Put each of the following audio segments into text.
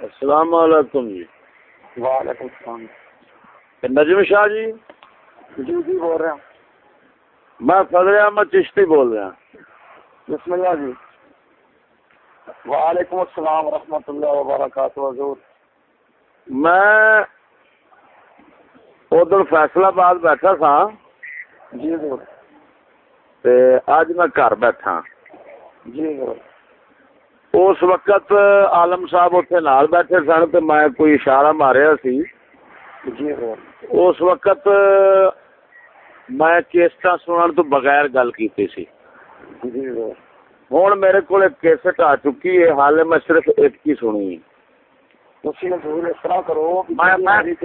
السلام علیکم جی۔ وعلیکم السلام۔ نجم شاہ جی۔ جی جی بول رہے ہیں۔ میں فضل احمد چشتی بول رہا بسم اللہ جی۔ وعلیکم السلام ورحمۃ اللہ وبرکاتہ حضور۔ میں ادھر فیصلہ آباد بیٹھا تھا۔ جی حضور تے اج میں گھر بیٹھا۔ جی حضور اس وقت عالم صاحب اتنے نال بیٹھے سن تے میں کوئی اشارہ ماریا سی۔ جی اس وقت میں کیسٹا سنن تو بغیر گل کیتی سی۔ جی ہوں میرے کو کیسٹ آ چکی ہے حال میں صرف ایک ہی سنی۔ میں- جی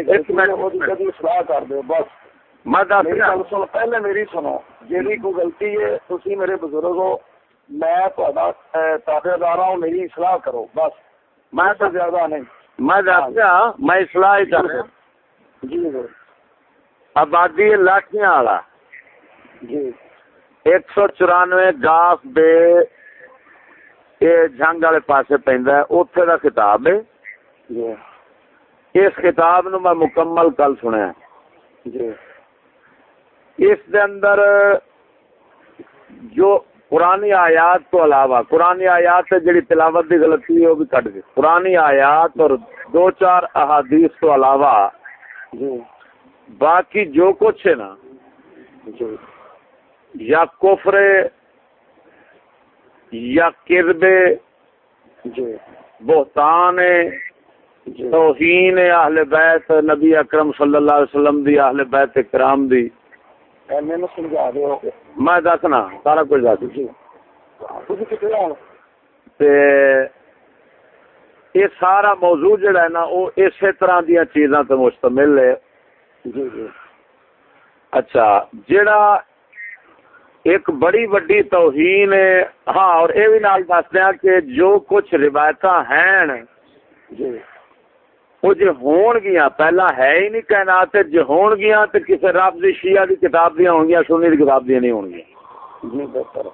میری پہلے سنو۔ جیڑی کوئی غلطی ہے میرے بزرگ ہو میں تہاڈا تابع دار ہوں میری اصلاح کرو بس۔ میں تو زیادہ نہیں۔ میں اصلاح ہی کر جی حضور آبادی لاٹیاں والا۔ جی۔ ایک سو چورانوے گاف بے یہ جنگ والے پاسے پیندا ہے اوتھے دا خطاب ہے۔ جی۔ اس خطاب نو میں مکمل کل سنیا۔ جی۔ اس دے اندر جو پرانی آیات تو علاوہ پرانی آیات سے جڑی تلاوت دی غلطی ہے، وہ بھی کٹ گئی۔ پرانی آیات اور دو چار احادیث تو علاوہ، باقی جو کچھ ہے نا، یا کفر، یا کربے جی بہتان، توہین، اہل بیت، نبی اکرم صلی اللہ علیہ وسلم دی، اہل بیت کرام دی میں دسنا سارا کچھ دس۔ جی۔ یہ سارا موضوع جڑا ہے نا وہ اسی طرح دیا چیزاں تے مشتمل ہے۔ جی جی۔ اچھا جڑا ایک بڑی وڈی توہین ہے۔ ہاں اور یہ بھی نال دس دیا کہ جو کچھ روایت ہیں۔ وہ جی ہون گیا پہلا ہے ہی نہیں کہنا تے جی ہون گیا تے کسی رب دی شیعہ دی کتاب دیا ہون گیا سنی دی کتاب دیا نہیں ہون گیا جی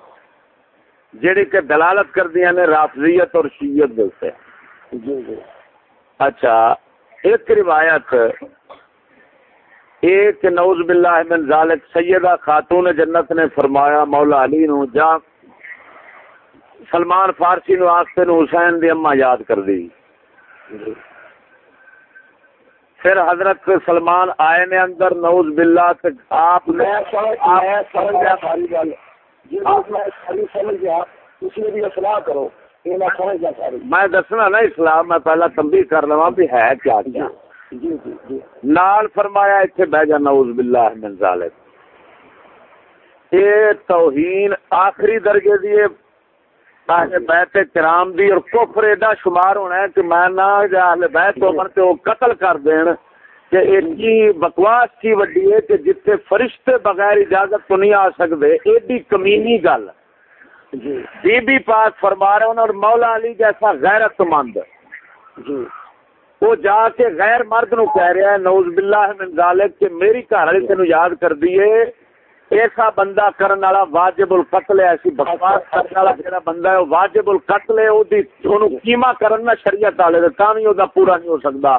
جیڑی کہ دلالت کر دیا نے رافضیت اور شیعت دے سے جی جی۔ اچھا ایک روایت ایک نوز باللہ من ذالک سیدہ خاتون جنت نے فرمایا مولا علی نو جا سلمان فارسی نو آختے نو حسین دی اما یاد کر دی۔ پھر حضرت سلمان آئے نے اندر نوز باللہ تک آپ نے میں جی میں دسنا نا اسلام میں پہلا تنبیہ کر لوا بھی ہے کیا کیا۔ جی جی جی۔ نال فرمایا اتنے بہ جا نعوذ باللہ من یہ توہین آخری درجے دی اہل بیت کرام دی اور کفر ایڈا شمار ہونا ہے کہ میں نہ جا اہل بیت عمر تے وہ قتل کر دین کہ ایڈی بکواس کی وڈی ہے کہ جتنے فرشتے بغیر اجازت تو نہیں آ سکتے ایڈی کمینی گل۔ جی۔ بی بی پاک فرما رہے ہیں اور مولا علی جیسا غیرت مند۔ جی۔ وہ جا کے غیر مرد نو کہہ رہا ہے نوز باللہ من ذالک کہ میری گھر والی تینو یاد کر دیے ایسا بندہ کرن والا واجب القتل ہے ایسی بکواس کرن والا جڑا بندہ ہے واجب القتل ہے او دی اونوں کیما کرن نہ شریعت والے دے تاں وی او دا پورا نہیں ہو سکدا۔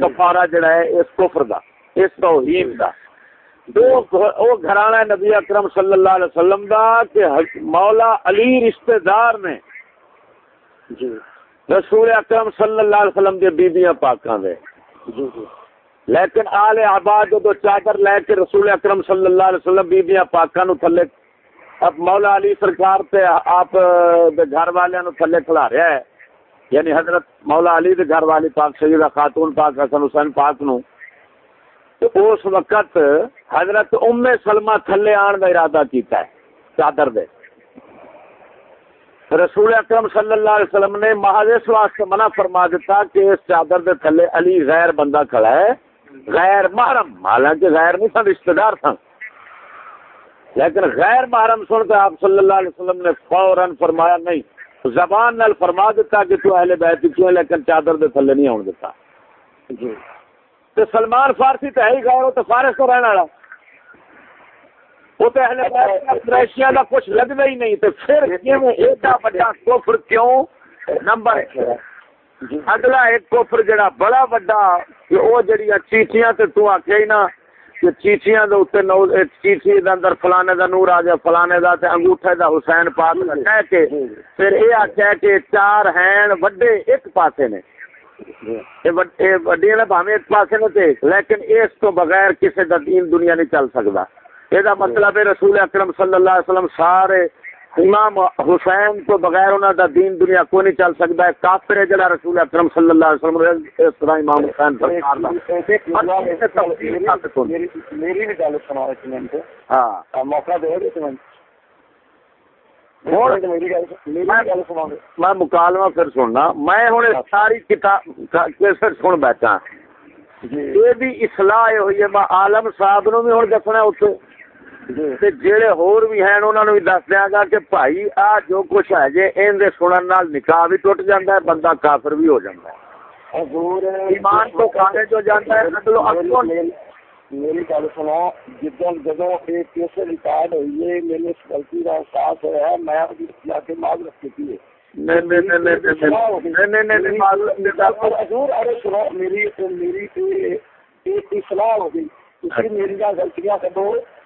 کفارہ جڑا ہے اس کفر دا اس توہین دا۔ دو او گھرانہ نبی اکرم صلی اللہ علیہ وسلم دا کہ مولا علی رشتہ دار نے۔ جی۔ رسول اکرم صلی اللہ علیہ وسلم دے بیبیاں پاکاں دے۔ جی جی۔ لیکن آل آباد جو چادر لے کے رسول اکرم صلی اللہ علیہ وسلم بیبیاں پاکاں نو تھلے اب مولا علی سرکار تے آپ دے گھر والے نو تھلے کھلا رہا ہے یعنی حضرت مولا علی دے گھر والی پاک سیدہ خاتون پاک حسن حسین پاک نو۔ تو اس وقت حضرت ام سلمہ تھلے آن دا ارادہ کیتا ہے، چادر دے۔ رسول اکرم صلی اللہ علیہ وسلم نے محض اس واسطے منع فرما دیتا کہ اس چادر دے تھلے علی غیر بندہ کھڑا ہے۔ غیر محرم حالانکہ غیر نہیں سن رشتہ دار سن لیکن غیر محرم سن کے آپ صلی اللہ علیہ وسلم نے فوراً فرمایا نہیں زبان نال فرما دیتا کہ تو اہل بیت کیوں لیکن چادر دے تھلے نہیں آن دیتا۔ جی۔ تو سلمان فارسی تو ہے ہی غیر تو فارس تو رہنے والا۔ وہ تو اہل قریشیاں کا کچھ لگتا ہی نہیں تو پھر کیوں ایڈا بڑا کفر کیوں؟ نمبر جی۔ اگلا ایک کفر جڑا بڑا بڑا کہ وہ جڑیاں چیٹیاں تے تو آکھیا ہی نا کہ چیٹیاں دے اوتے نو اے چیٹی دے اندر فلانے دا نور آ جائے، فلانے دا تے انگوٹھے دا حسین پاک دا کہہ کے پھر اے آکھیا کہ چار ہیں وڈے ایک پاسے نے۔ اے وڈ- نے بھاویں ایک پاسے نے تے، لیکن اس تو بغیر کسے دا دین دنیا نہیں چل سکدا۔ اے دا مطلب ہے رسول اکرم صلی اللہ علیہ وسلم سارے امام حسین تو بغیر انہاں دا دین دنیا کوئی نہیں چل سکدا ہے کافر ہے جڑا رسول اکرم صلی اللہ علیہ وسلم اس طرح امام حسین سرکار دا میری بھی گل سنا منٹ۔ ہاں۔ موقع دے دے میں مکالمہ پھر سننا۔ میں یہ ساری کتاب کیسٹ سن بیٹھا۔ جی۔ یہ بھی اصلاح ہوئی ہے میں عالم صاحب نو بھی ہن دسنا اتنے تے جڑے ہور بھی ہیں انہاں نوں بھی دس دیاں گا کہ بھائی آ جو کچھ ہے جی ان دے سنن نکاح بھی ٹوٹ جاندا ہے بندہ کافر بھی ہو جاندا ہے میری گل سنا میری غلطیاں کدو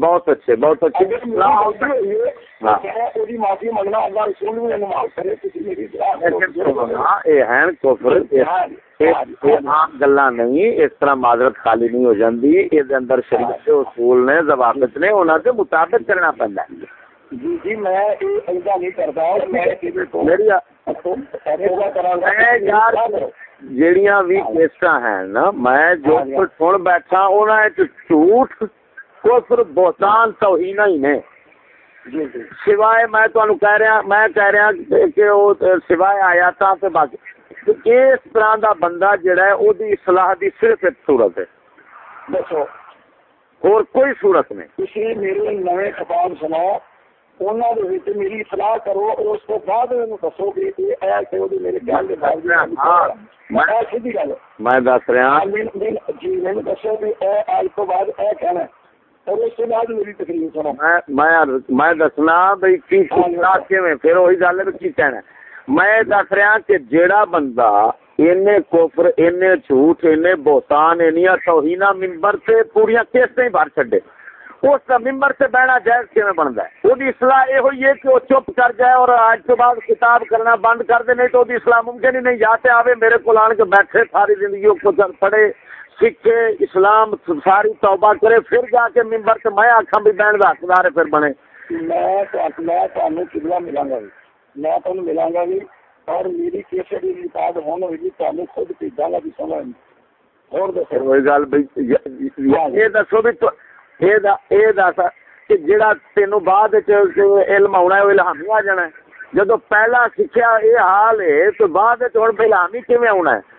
بہت اچھے بہت اچھے۔ ہاں۔ عام ہاں، ہاں، گلا نہیں اس طرح معذرت خالی نہیں ہو جاندی۔ اس اندر شریف کے اصول نے ضوابط نے انہوں دے مطابق کرنا پہنا جی جی میں یار جیڑیاں بھی کیسٹاں ہیں نا میں جو سن بیٹھا انہاں وچ جھوٹ کفر بہتان توہینا ہی نے۔ جی، جی۔ سوائے میں تانوں کہہ رہا میں کہہ رہا کہ او سوائے آیاتاں تے باقی۔ اس طرح دا بندہ جڑا ہے او دی اصلاح دی صرف ایک صورت ہے۔ دسو۔ اور کوئی صورت نہیں۔ کسی میری نئے خطاب سناؤ۔ میری اصلاح کرو اور اس بعد میں دسو کہ اے کہ دی میرے خیال دے بعد ہاں، ہاں۔ میں۔ دس رہا۔ جی میں دسو کہ آج تو بعد اے کہنا ہے۔ میں دس رہا کہ جیڑا بندہ کوفر جھوٹ اینیا توہینا سے کیس نہیں بھر چھڈے۔ اس کا ممبر سے بہنا جائز بنتا ہے؟ وہ اصلاح یہ ہوئی ہے کہ وہ چپ کر جائے اور آج کے بعد کتاب کرنا بند کر دے، نہیں تو سلاح اصلاح ممکن ہی نہیں۔ یا تے میرے کو آن کے بیٹھے ساری زندگی کو سکھے اسلام ساری توبہ کرے پھر جا کے ممبر سے میں آخا بھی بہن کا حقدار پھر بنے۔ میں تو میں تانوں قبلہ ملاں میں تمہیں ملا گا جی اور میری کیسے بھی ریکارڈ ہونے ہوئی تمہیں خود بھیجاں گا بھی سمجھ اور دسو۔ وہی گل یہ حال ہے تو بعد وچ ہن ہے؟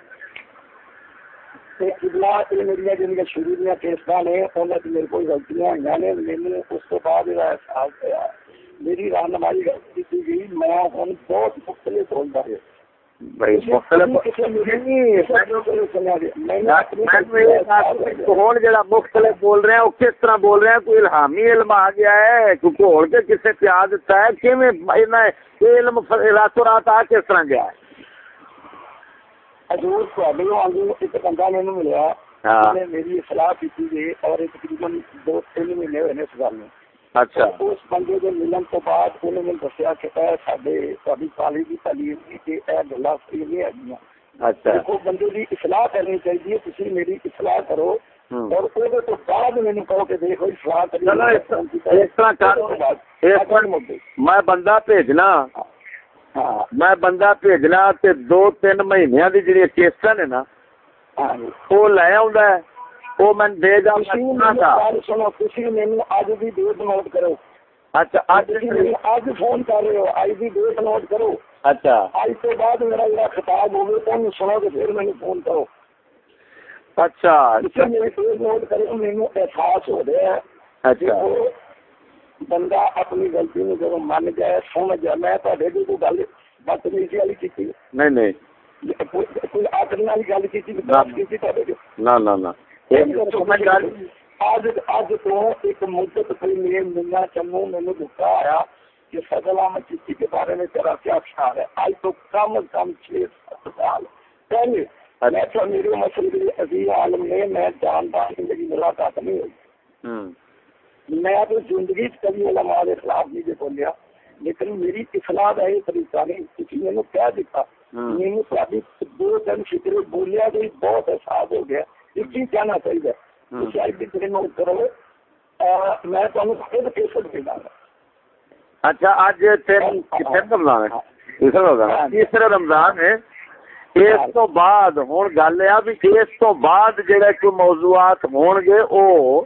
مختلف بول رہے ہیں وہ کس طرح بول رہے ہیں؟ کوئی الحامی علم آ گیا ہے؟ کیونکہ کے کسے پیا دتا ہے کہ علم راتوں رات آ کس طرح گیا ہے؟ حضور تہاڈے وانگو ایک بندہ نے ملیا میری اصلاح کیتی جی اور تقریباً دو تین مہینے ہوئے نے اس گل میں۔ اس بندے دے ملن تو بعد انہوں نے دسیا کہ کالج دی تعلیم دی اے گلاں نہیں ہگیاں۔ بندے دی اصلاح کرنی چاہیے تسی میری اصلاح کرو۔ اچھا، میں بندہ بھیجنا۔ ہاں۔ ہاں، میں بندہ بھیجنا دو تین مہینیاں دی جڑی قسطاں نے نا او لے آندا اچھا، ہو فون کرو۔ اچھا۔ ڈیٹ نوٹ اچھا، کرو۔ مینوں احساس بندہ اپنی غلطی نو جب من جائے سن جائے میں تہاڈے دی کوئی گل بدتمیزی والی کیتی؟ نہیں نہیں۔ کوئی آکڑن والی گل کیتی برداشت کیتی تہاڈے جو تو ایک مدت پہلے میرے چمو میں نے دھکا آیا کہ فضل احمد کے بارے میں تیرا کیا خیال ہے؟ آج تو کم از کم چھ سات سال۔ پہلے میں تو عظیم عالم نے میں جاندار زندگی ملاقات نہیں ہوئی۔ میں تو زندگی کبھی علماء کے خلاف نہیں دے بولیا لیکن میری اصلاح کا یہ طریقہ نہیں کسی نے کیا دیکھا میں نے دو دن فکر بولیا گئی بہت احساس ہو گیا یہ چیز کہنا چاہیے۔ شاید بھی تیرے نوٹ کرو میں تمہیں خود گا اچھا رمضان ہے۔ ہے۔ اس تو بعد ہوں گل ہے بھی اس تو بعد جڑے کوئی موضوعات ہون گے او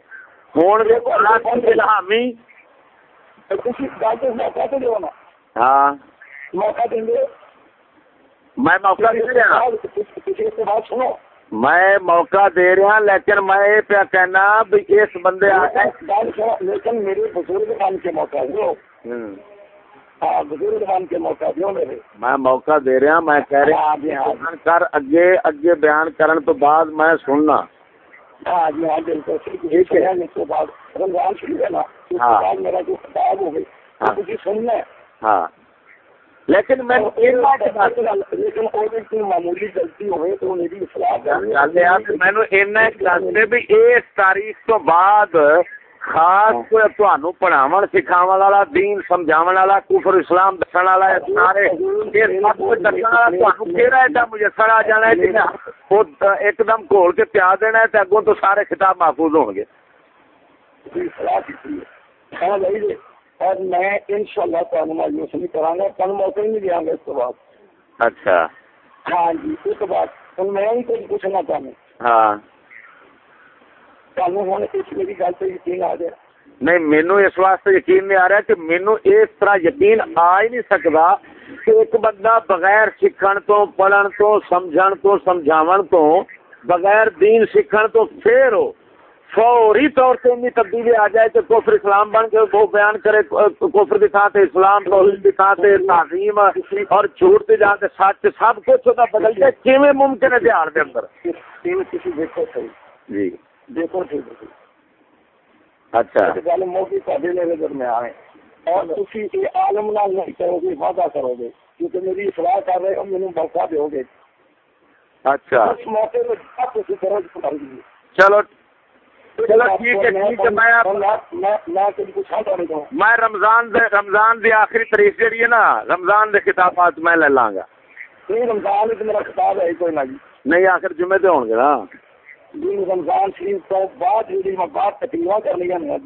نا ہاں موقع دیں گے میں موقع دے رہا۔ میں موقع دے رہا لیکن میں یہ پیا کہنا بھی اس بندے لیکن میرے بزرگ بن کے۔ موقع دو ہاں بزرگ بن کے موقع دو میرے میں موقع دے رہا میں کہہ رہا بیان کر اگے اگے بیان کرن تو بعد میں سننا۔ رمضان شروع ہے نا اس کے بعد میرا جو خطاب ہو گئی مجھے سننا ہے۔ ہاں۔ لیکن میں لیکن کوئی معمولی غلطی ہوئے تو میری اصلاح بھی تاریخ تو بعد خاص کوئی تہن پڑھاو سکھاو والا دین سمجھاو والا کفر اسلام دسن والا سارے۔ ایڈا آ جانا ہے ایک دم کے پیا دینا ہے اگوں تو سارے خطاب محفوظ ہو گے۔ اور میں تعالیٰ مایوس نہیں کرا گا تن موقع ہی نہیں دیا گا اس کے بعد۔ اچھا۔ ہاں جی اس کے بعد۔ میں ہی کچھ پوچھنا چاہوں۔ ہاں۔ نہیں مینو اس واسطے یقین نہیں آ رہا کہ مینو اس طرح یقین آ ہی نہیں سکتا کہ ایک بندہ بغیر سیکھن تو پڑھن تو سمجھن تو سمجھاون تو بغیر دین سیکھن تو پھر ہو فوری طور سے اتنی تبدیلی آ جائے کہ کفر اسلام بن کے وہ بیان کرے کفر سے اسلام سے تعظیم اور جھوٹ جان سے سچ سب کچھ ہوتا بدل جائے کیویں ممکن ہے بہار کے اندر؟ جی۔ دیکھو ٹھیک ہے۔ اچھا۔ گل موقع تھوڑے میرے درمیان ہے۔ اور تھی یہ عالم نال نہیں کرو گے وعدہ کرو گے۔ کیونکہ میری اصلاح کر رہے ہو مجھے موقع دو گے۔ اچھا۔ اس موقع پہ تھی کرو کر دیجیے چلو۔ چلو ٹھیک ہے ٹھیک ہے میں میں رمضان دے رمضان دی آخری تاریخ ہے نا رمضان دے خطابات میں لے لاں گا رمضان میرا خطاب ہے کوئی نہ نہیں آخر جمعے تے ہون گے نا۔ جی رمضان شریف تو بعد جی میں بات تکلیف کر لیا میں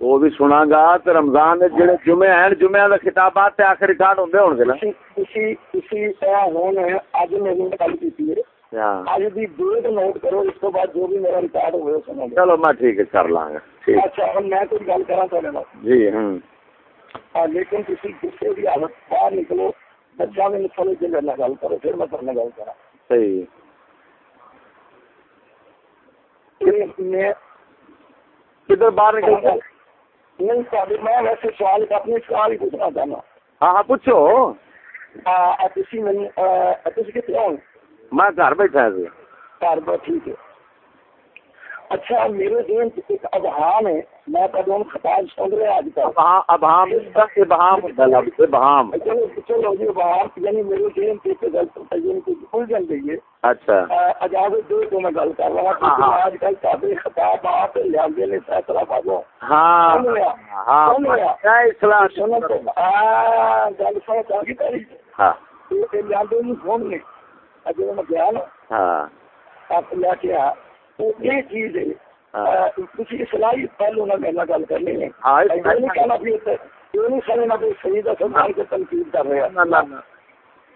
وہ بھی سنا گا تو رمضان جڑے جمعے ہیں جمعے دا خطابات تے آخر ریکارڈ ہوندے ہون گے نا؟ اسی اسی طرح ہون ہے اج میں نے گل کیتی ہے۔ اج دی ڈیٹ نوٹ کرو اس کے بعد جو بھی میرا ریکارڈ ہوئے سنو چلو میں ٹھیک ہے کر لاں گا۔ اچھا ہن میں کوئی گل کراں تے نال؟ جی ہوں ہاں لیکن کسی غصے دی حالت باہر نکلو بچہ میں نکلو جے میرے گل کرو پھر میں تیرے گل کراں۔ صحیح میں کدھر باہر نکل نہیں ساری میں ویسے سوال اپنے سوال ہی پوچھنا چاہنا ہاں ہاں پوچھو۔ میں گھر بیٹھا ہے گھر پر ٹھیک ہے۔ اچھا میرے ذہن ایک ابہام ہے۔ میں کبھی خطاب سن رہے آج کل۔ ابہام ابہام ابہام چلو جی ابہام یعنی میرے ذہن سے ایک گل یعنی کہ کھل جان گئی ہے۔ اچھا۔ اجازت دو تو میں گل کر رہا ہوں۔ آج کل سارے خطاب آپ لیا نے فیصلہ پاگو ہاں۔ ہاں۔ اسلام سنو تو۔ گل سن چاہیے کری؟ ہاں۔ لیا فون نے اجے میں گیا نا ہاں۔ آپ لیا کے آ یہ چیز ہے۔ کسی صلاحی پہلو نہ میرے گل کرنی ہے۔ نہیں کہنا پھر یہ نہیں سمجھنا پھر صحیح کا سب کے تنقید کر رہے ہیں۔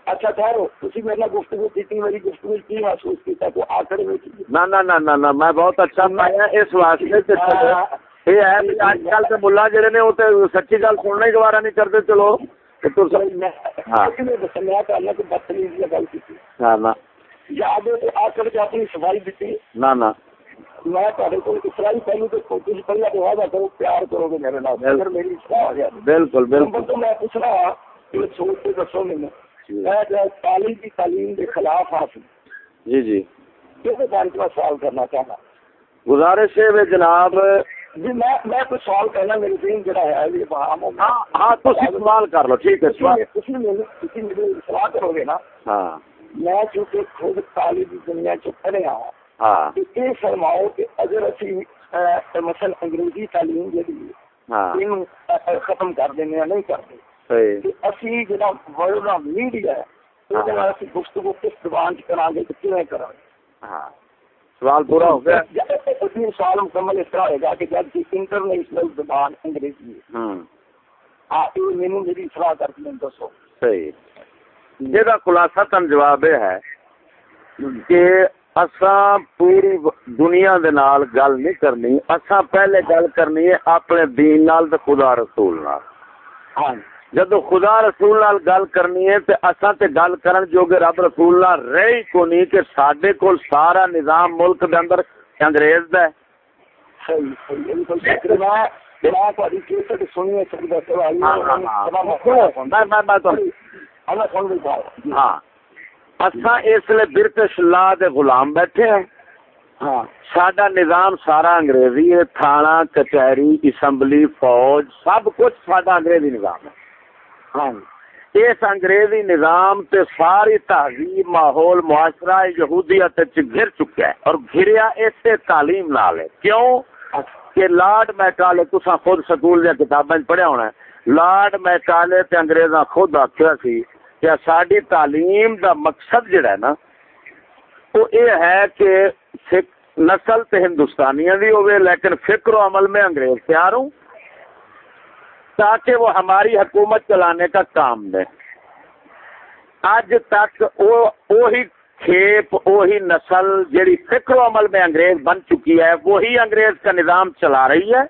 اچھا ٹھہرو۔ تھی میرے گفتگو کی میری گفتگو کی محسوس کیا تو آخر میں نہ نہ نہ نہ میں بہت اچھا پایا اس واسطے یہ ہے آج کل کے ملا جڑے نے وہ تو سچی گل سننے گوارا نہیں کرتے چلو تو میں ہاں۔ بدتمیزی گل یاد ہے آ کر کے اپنی صفائی دیتی نہ نہ۔ میں تھوڑے کو اسرائی پہلو تو تھی پہلے تو وعدہ کرو پیار کرو گے میرے نال اگر میری اصلاح ہو جائے بالکل نمبر بالکل۔ تو میں پوچھ رہا کہ سوچ کے دسو مجھے میں جو ہے تعلیم کی تعلیم کے خلاف حاصل۔ جی جی۔ بارے میں سوال کرنا چاہنا گزارش ہے جناب۔ جی میں میں کوئی سوال کرنا میرے ذہن جڑا ہے یہ وہاں ہاں ہاں تسی سوال کر لو ٹھیک ہے سوال کسی میرے کسی میرے سوال کرو گے نا۔ ہاں۔ میں چونکہ خود تعلیم دنیا چ پڑھیا ہاں, ہاں۔ یہ فرماؤ کہ اگر اسی مثلا انگریزی تعلیم جڑی ہاں۔ ختم کر دینے نہیں کرتے صحیح۔ اسی جڑا آف میڈیا ہے ہاں۔ اسی گفتگو کس زبان چ گے گے ہاں۔ سوال پورا ہو گیا۔ اسی سوال مکمل اس طرح ہوگا کہ جب کی انٹرنیشنل زبان انگریزی ہے۔ ہاں۔ یہ مینوں میری اصلاح کر دسو۔ صحیح۔ جہاں خلاصہ تن جواب یہ ہے کہ اساں پوری دنیا دے نال گل نہیں کرنی اساں پہلے گل کرنی ہے اپنے دین نال تے خدا رسول نال۔ ہاں۔ جدو خدا رسول نال گل کرنی ہے تے اساں تے گل کرن جو کہ رب رسول نال رہی کو نہیں کہ ساڈے کول سارا نظام ملک دے اندر انگریز دا ہے۔ میں ہاں۔ اساں اس لیے برٹش لا دے غلام بیٹھے ہیں۔ ہاں۔ ساڈا نظام سارا انگریزی ہے تھانہ کچہری اسمبلی فوج سب کچھ ساڈا انگریزی نظام ہے۔ ہاں۔ اس انگریزی نظام تے ساری تہذیب ماحول معاشرہ یہودیت گر چکا ہے اور گھریا اسے تعلیم نال ہے۔ کیوں؟ کہ لارڈ میکالے تساں خود سکول دیا کتاباں پڑھیا ہونا ہے۔ لارڈ میکالے تے انگریزاں خود آخیا سی کہ ساری تعلیم دا مقصد جڑا ہے نا، وہ یہ ہے کہ نسل تے ہندوستانیاں دی ہوئے لیکن فکر و عمل میں انگریز تیار ہوں، تاکہ وہ ہماری حکومت چلانے کا کام دے آج تک وہی کھیپ، وہی نسل جیڑی فکر و عمل میں انگریز بن چکی ہے، وہی انگریز کا نظام چلا رہی ہے۔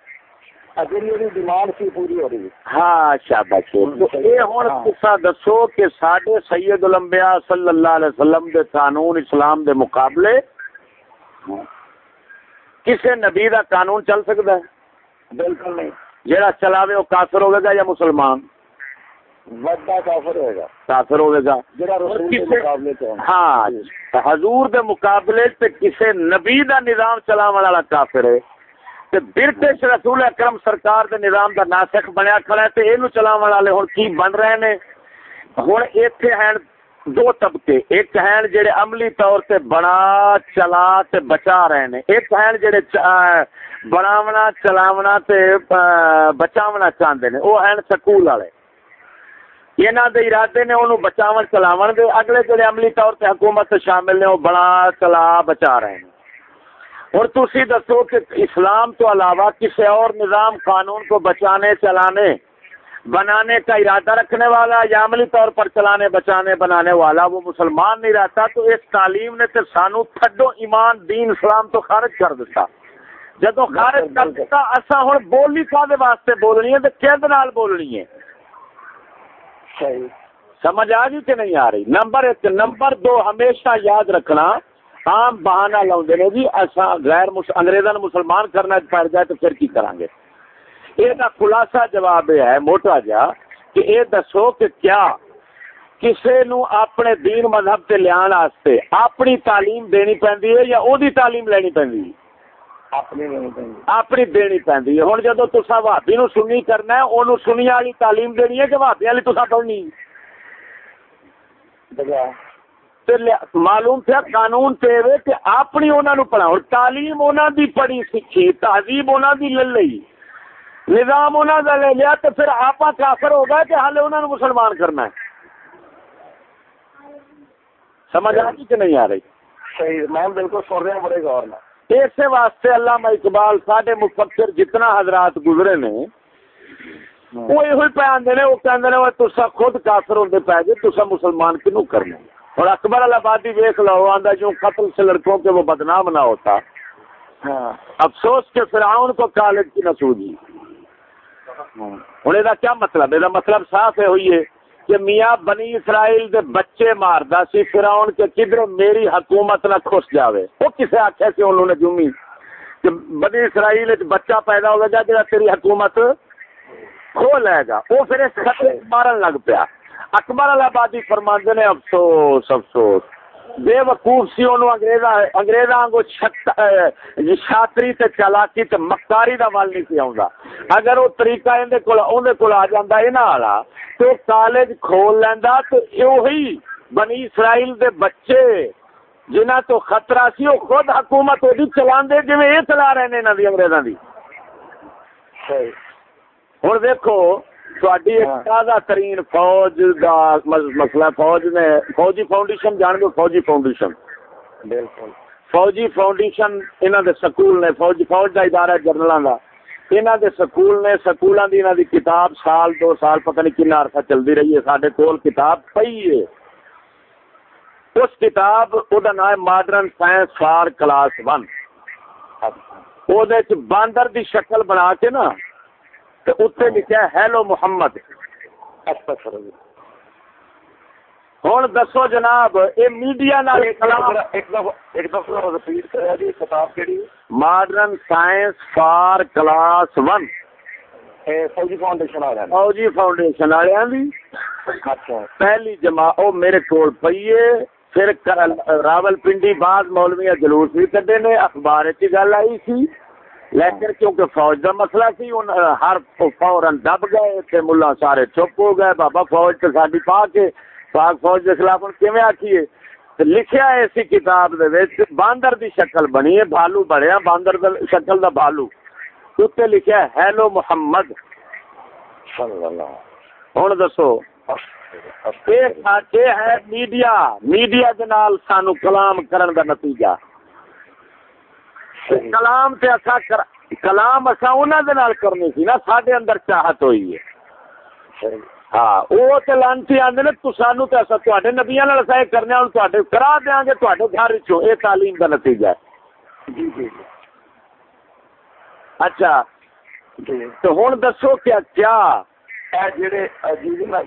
ہاں شاباش تو یہ ہوں تسا دسو کہ ساڈے سید الانبیاء صلی اللہ علیہ وسلم دے قانون اسلام دے مقابلے کسے نبی دا قانون چل سکتا ہے؟ بالکل نہیں۔ جیڑا چلاوے وہ کافر ہوے گا یا مسلمان؟ کافر ہوئے گا۔ کافر ہوے گا۔ ہاں حضور دے مقابلے تے کسے نبی دا نظام چلاون والا کافر ہے؟ تے برٹش رسول اکرم سرکار دے نظام دا ناسخ بنیا کھڑا ہے تے اینو چلاون والے ہن کی بن رہے نے؟ ہن ایتھے ہیں دو طبقے، ایک ہیں جڑے عملی طور تے بنا، چلا تے بچا رہے نے۔ ایک ہیں جڑے بناونا، چلاونا تے بچاونا چاہندے نے۔ او ہیں سکول والے۔ انہاں دے ارادے نے انہوں بچاون، چلاون دے۔ اگلے جڑے عملی طور تے حکومت تے شامل نے وہ بڑا چلا، بچا رہے ہیں اور تسی دسو کہ اسلام تو علاوہ کسی اور نظام قانون کو بچانے چلانے بنانے کا ارادہ رکھنے والا یا عملی طور پر چلانے بچانے بنانے والا وہ مسلمان نہیں رہتا تو اس تعلیم نے تو سانو تھڈو ایمان دین اسلام تو خارج کر دیتا جدو خارج کر دیتا اصا ہوں بولی کا واسطے بولنی ہے؟ تو کد نال بولنی ہے؟ صحیح۔ سمجھ آ گئی کہ نہیں آ رہی؟ نمبر ایک نمبر دو ہمیشہ یاد رکھنا عام بہانہ لاؤندے نے جی ایسا غیر مس... انگریزاں مسلمان کرنا پڑ جائے تو پھر کی کریں گے یہ خلاصہ جواب ہے موٹا جا کہ یہ دسو کہ کیا کسے نو اپنے دین مذہب تے لیان واسطے اپنی تعلیم دینی پیندی ہے یا او دی تعلیم لینی پیندی ہے؟ اپنی دینی پیندی ہے۔ ہن جدوں تساں بھابی نو سنی کرنا ہے اونوں سنی والی تعلیم دینی ہے کہ بھابی والی تساں پڑھنی ہے معلوم تھا قانون تے وے کہ اپنی انہاں نو پڑھاؤ تعلیم انہاں دی پڑھی سکھی تہذیب انہاں دی لے لئی۔ نظام انہاں دا لے لیا تے پھر آپا کافر ہو گئے کہ حالے انہاں نو مسلمان کرنا ہے۔ سمجھ آ کہ نہیں آ رہی؟ صحیح میں بالکل سن ہوں بڑے غور میں اسی واسطے علامہ اقبال ساڈے مفکر جتنا حضرات گزرے نے وہ یہ پہ آدھے نے وہ کہندے نے وہ تسا خود کافر ہوندے پے جے تسا مسلمان کنو کرنا اور اکبر الابادی دیکھ لو آندا جو قتل سے لڑکوں کے وہ بدنام نہ ہوتا۔ ہاں۔ افسوس کہ فرعون کو کالج کی نہ سوجی ہوں یہ کیا مطلب؟ یہ مطلب صاف ہے ہوئی ہے کہ میاں بنی اسرائیل دے بچے ماردا سی فرعون کے کدھر میری حکومت نہ کھس جاوے۔ وہ کسے آکھیا سی انہوں نے جمی کہ بنی اسرائیل بچہ پیدا ہوے گا جڑا تیری حکومت کھو لے گا۔ وہ پھر اس خطرے مارن لگ پیا۔ اکبر الہبادی فرماندے نے افسوس افسوس۔ بے وقوف سی انہوں انگریزاں انگریزاں کو شاتری تے چالاکی تے مکاری دا ول نہیں سی آوندا۔ اگر وہ طریقہ اندے کول اوندے کول آ جاندا انہاں والا تو کالج کھول لیندا تو وہی بنی اسرائیل دے بچے جنہ تو خطرہ سی وہ خود حکومت وہی چلاندے جویں اے چلا رہے نے انہاں دی انگریزاں دی۔ ہن دیکھو ہاں۔ تازہ ترین فوج دا مسئلہ فوج نے فوجی فاؤنڈیشن جان دو فوجی فاؤنڈیشن بالکل فوجی فاؤنڈیشن انہاں دے سکول نے فوجی فوج دا ادارہ جنرلاں دا انہاں دے سکول نے سکولاں دی انہاں دی کتاب سال دو سال پتہ نہیں کنا عرصہ چلدی رہی ہے ساڈے کول کتاب پئی ہے اس کتاب او دا نام ہے ماڈرن سائنس فار کلاس 1 او دے باندر دی شکل بنا کے نا لکھیا ہے ہیلو محمد۔ ہن دسو جناب اے میڈیا جی ماڈرن سائنس فار کلاس 1 ہے فوجی فاؤنڈیشن فوجی والےاں دی اچھا۔ پہلی جمع او میرے کول پئی ہے۔ پھر راول پنڈی بعد مولویاں جلوس بھی کڈے نے اخبار وچ گل آئی سی۔ لیکن کیونکہ فوج دا مسئلہ سی ان ہر فورن دب گئے تے ملا سارے چپ ہو گئے بابا فوج تے ساڈی پا کے پاک فوج دے خلاف ہن کیویں آکھیے؟ تے لکھیا ہے اسی کتاب دے وچ باندر دی شکل بنی ہے بھالو بڑیا باندر دی شکل دا بھالو۔ اوتے لکھیا ہے ہیلو محمد صلی اللہ۔ ہن دسو ساڈے ہے میڈیا۔ میڈیا دے نال سانو کلام کرن دا نتیجہ۔ کلام تے اسا کلام اسا انہاں دے نال کرنی سی نا ساڈے اندر چاہت ہوئی ہے۔ ہاں وہ تے لانتی آندے نے تو سانو تے اسا تواڈے نبیاں نال اسا کرنے ہن تواڈے کرا دیاں گے تواڈے گھر وچوں۔ اے تعلیم دا نتیجہ ہے۔ جی جی اچھا جی۔ تو ہن دسو کیا کیا؟ اے جڑے جی جی میں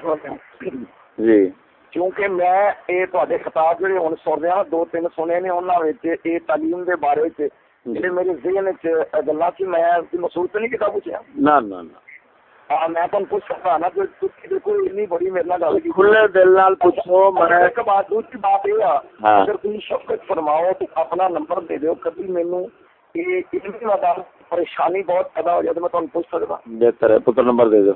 جی۔ کیونکہ میں یہ تے خطاب جڑے ہوں سن رہا دو تین سنے نے انہوں یہ تعلیم دے بارے چ جڑے میرے ذہن چ گلا سی میں مسور تو نہیں کتاب پوچھا نہ نہ نہ۔ میں تم پوچھ سکتا نا جو دیکھو اتنی بڑی میرے نال گل کی۔ کھلے دل نال پوچھو میں ایک بات دوسری بات یہ ہے۔ اگر تم شفقت فرماؤ تو اپنا نمبر دے دیو کبھی مینوں یہ پریشانی بہت پیدا ہو جائے تو میں پوچھ سکتا بہتر ہے پتر نمبر دے دو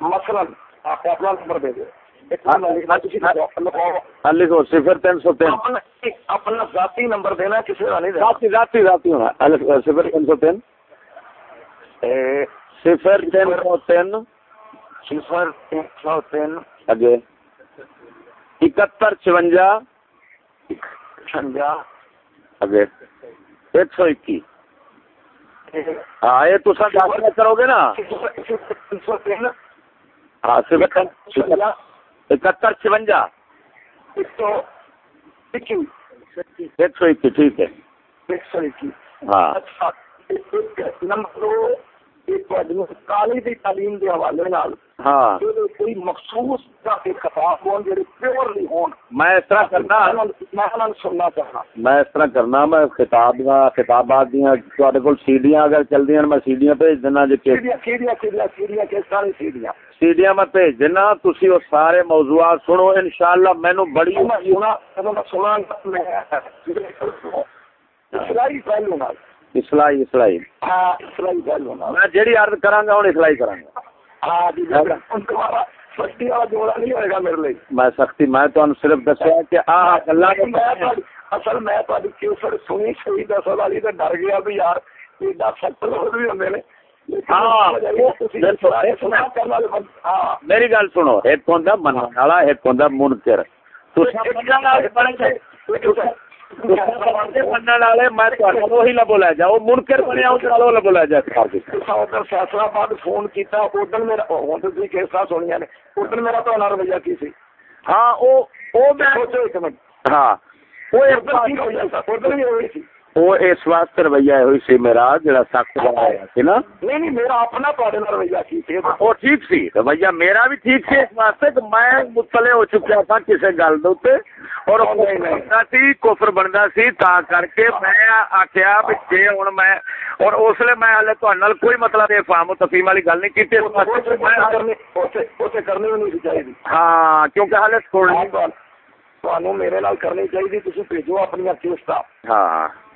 مثلا آپ اپنا نمبر دے دیو۔ ایک منٹ لکھنا تسی لکھو لکھو صفر تین سو تین۔ اپنا اپنا ذاتی نمبر دینا کسی کا نہیں دینا۔ ذاتی ذاتی ذاتی ہونا۔ الف- صفر تین سو تین۔ اے، صفر تین سو تین۔ صفر ایک سو تین۔ اگے۔ اکہتر چونجا چھنجا اگے۔ ایک سو اکی ہاں یہ تو داخلہ کرو گے نا۔ ہاں صفر اکہتر چونجا۔ ایک سو اکی ٹھیک ہے۔ ایک سو اکی ہاں۔ اچھا۔ نمبر کالج میں سیڈیاں سارے موضوعات سنو ان شاء اللہ سنا سنا اسلائی اسلائی ہاں اسلائی گل ہونا میں جیڑی عرض کراں گا ہن اسلائی کراں گا ہاں جی سختی والا جوڑا نہیں ہوئے گا میرے لیے میں سختی میں تو صرف دسیا کہ آ اللہ اصل میں تہاڈی کیسر سنی سہی دس والی تے ڈر گیا بھی یار یہ دس سکتے بھی ہوندے نے میری گل سنو ایک ہوں منع والا ایک ہوں منکر فیصلہ باد فون کیتا ادھر میرا ہوں تو تھی کیسا سنیا نے ادھر میرا تو رویہ کی سی ہاں وہ میں سوچو ایک منٹ ہاں وہ ادھر بھی ہوئی سی وہ اس واسطے رویہ ہوئی سی میرا جڑا سخت بنایا سی نا۔ نہیں میرا اپنا تھوڑے نال رویہ سی وہ ٹھیک سی۔ رویہ میرا بھی ٹھیک سی اس واسطے کہ میں مطلع ہو چکا تھا کسی گل دے اوپر اور کفر بندا سی تا کر کے میں آکھیا کہ جے ہن میں اور اس لیے میں حالے تو نال کوئی مطلب دے فام تفہیم والی گل نہیں کیتی۔ اس واسطے میں کرنے اوتے اوتے کرنے نہیں چاہیے ہاں کیونکہ حالے تھوڑی بات تھانوں میرے نال کرنی چاہیے تسی بھیجو اپنی اچھی ہاں۔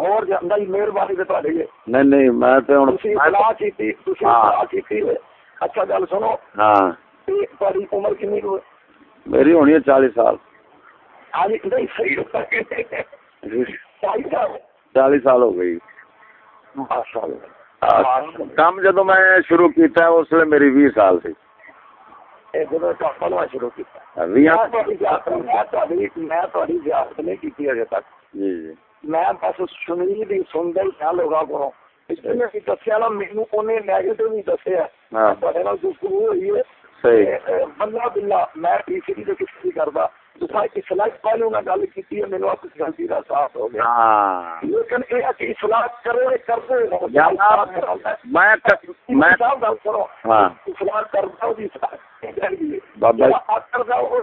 مہربانی تے تہاڈی ہے نہیں نہیں میں تے ہن کیتی تسی کیتی اچھا گل سنو ہاں عمر کتنی ہو میری ہونی ہے 40 سال ہاں نہیں صحیح چالیس سال ہو گئی کام جدو میں شروع کیتا ہے اس لیے میری سال سی شروع کیا میں میں بس سنی دی سندا ہی نہ لوگا کرو اس نے بھی دسیا نا مینوں اونے نیگیٹو ہی دسیا ہاں تہاڈے نال گفتگو ہوئی ہے صحیح اللہ بلا میں پی سی دی کچھ نہیں کردا دوسرا اصلاح پہلے انہاں گل کیتی ہے مینوں اپ کی غلطی دا صاف ہو گیا ہاں لیکن اے کہ اصلاح کرو اے کر دو میں میں میں صاحب گل کرو ہاں اصلاح کر دو دی صاحب بابا اکر دا او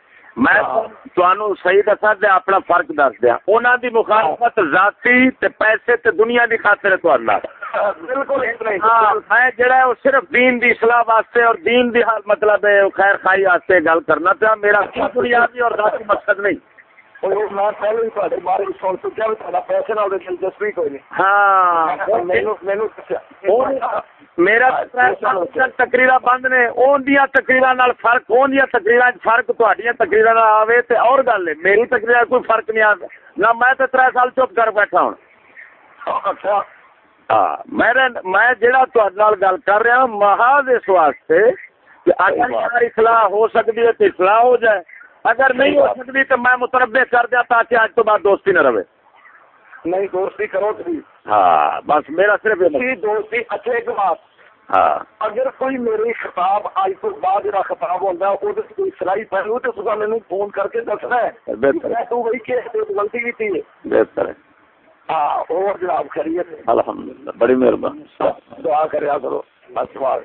میں صحیح دسا اپنا فرق دس دیا۔ انہاں دی مخالفت ذاتی تے پیسے تے دنیا دی خاطر تو بالکل ہاں، میں جڑا ہے وہ صرف دین دی اصلاح واسطے اور دین دی مطلب خیر خائی واسطے گل کرنا پیا میرا کوئی دنیاوی اور ذاتی مقصد نہیں۔ تقریر فرق تقریر اور گل ہے میری تقریر کوئی فرق نہیں نہ میں تر سال چپ کر بیٹھا ہوں میں جڑا گل کر رہا ہوں محاذ اس واسطے اصلاح ہو سکتی ہے تو اصلاح ہو جائے اگر نہیں ہو سکتی تو میں متنوع کر دیا تاکہ آج تو بعد دوستی نہ رہے۔ نہیں دوستی کرو ہاں بس میرا صرف مطلب۔ دوستی اچھے ایک بات ہاں۔ اگر کوئی میری خطاب آج تو بعد میرا خطاب ہوتا ہے وہ کوئی سلائی پہ لوں تو صبح میں فون کر کے دسنا ہے۔ بہتر ہے۔ تو وہی کہ غلطی بھی تھی بہتر ہے۔ ہاں اور جناب خیریت ہے۔ الحمدللہ بڑی مہربانی۔ دعا کریا کرو۔ بس بات